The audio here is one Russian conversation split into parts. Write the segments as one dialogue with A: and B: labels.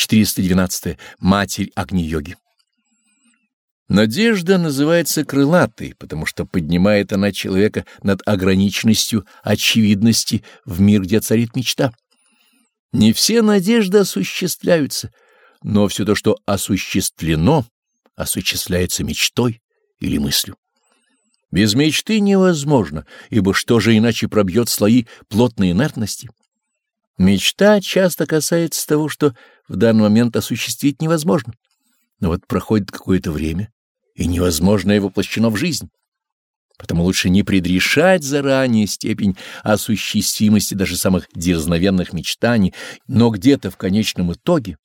A: 412. Матерь Агни-йоги. Надежда называется крылатой, потому что поднимает она человека над ограниченностью очевидности в мир, где царит мечта. Не все надежды осуществляются, но все то, что осуществлено, осуществляется мечтой или мыслью. Без мечты невозможно, ибо что же иначе пробьет слои плотной инертности? Мечта часто касается того, что в данный момент осуществить невозможно. Но вот проходит какое-то время, и невозможное воплощено в жизнь. Потому лучше не предрешать заранее степень осуществимости даже самых дерзновенных мечтаний, но где-то в конечном итоге,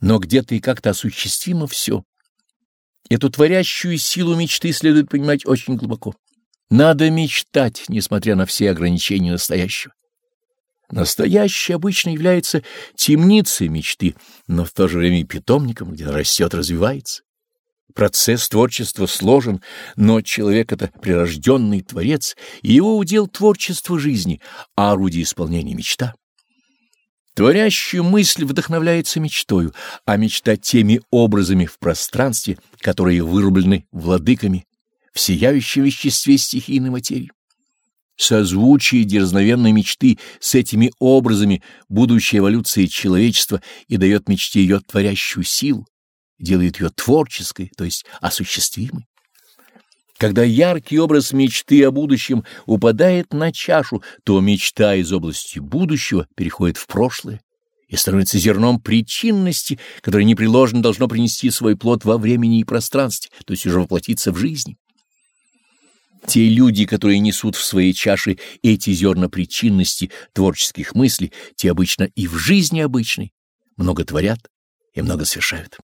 A: но где-то и как-то осуществимо все. Эту творящую силу мечты следует понимать очень глубоко. Надо мечтать, несмотря на все ограничения настоящего. Настоящее обычно является темницей мечты, но в то же время и питомником, где растет, развивается. Процесс творчества сложен, но человек — это прирожденный творец, и его удел творчество жизни, а орудие исполнения — мечта. Творящая мысль вдохновляется мечтою, а мечта теми образами в пространстве, которые вырублены владыками в сияющем веществе стихийной материи. Созвучие дерзновенной мечты с этими образами будущей эволюции человечества и дает мечте ее творящую силу, делает ее творческой, то есть осуществимой. Когда яркий образ мечты о будущем упадает на чашу, то мечта из области будущего переходит в прошлое и становится зерном причинности, которое непреложно должно принести свой плод во времени и пространстве, то есть уже воплотиться в жизни. Те люди, которые несут в своей чаше эти зерна причинности творческих мыслей, те обычно и в жизни обычной много творят и много совершают.